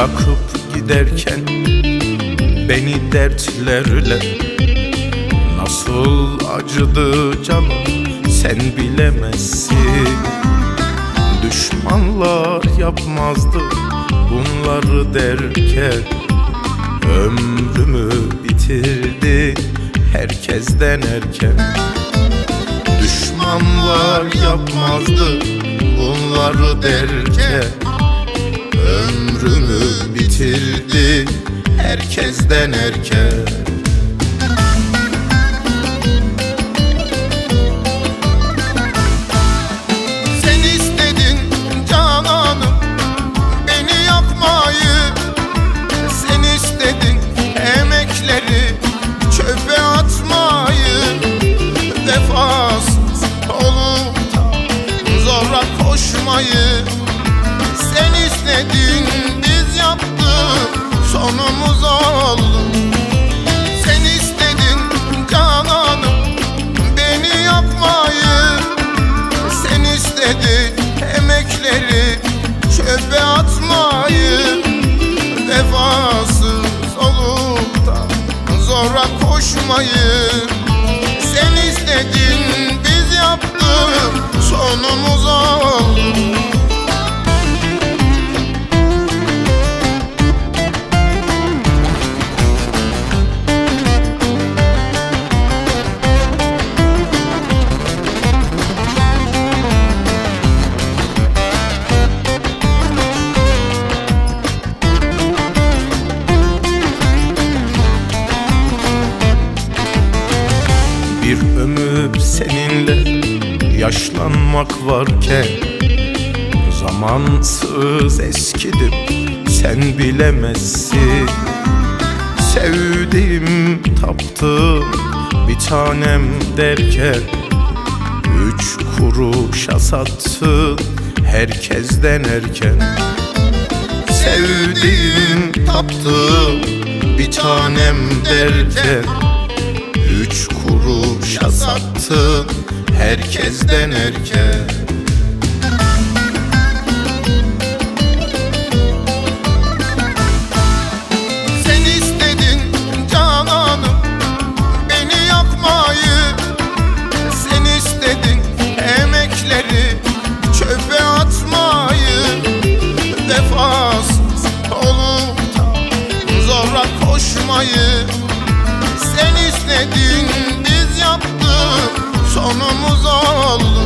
Bırakıp giderken beni dertlerle Nasıl acıdı canım sen bilemezsin. Düşmanlar yapmazdı bunları derken Ömrümü bitirdi herkesten erken. Düşmanlar yapmazdı bunları derken Ömrümü bitirdi herkesten erken. Vefasız olup da zora koşmayı istedin biz yaptık sonumuz oldu. Sen istedin cananım beni yakmayı sen istedin emekleri çöpe atmayı. Vefasız olup da zora koşmayı seninle yaşlanmak varken Zamansız eskidim sen bilemezsin. Sevdiğim taptım bir tanem derken Üç kuruşa sattın herkesten erken. Sevdiğim taptım bir tanem derken Üç kuruşa sattın herkesten erken Sen istedin cananım beni yakmayı. Sen istedin emekleri çöpe atmayı. Vefasız olup da zora koşmayı. Sen istedin yaptık sonumuz oldu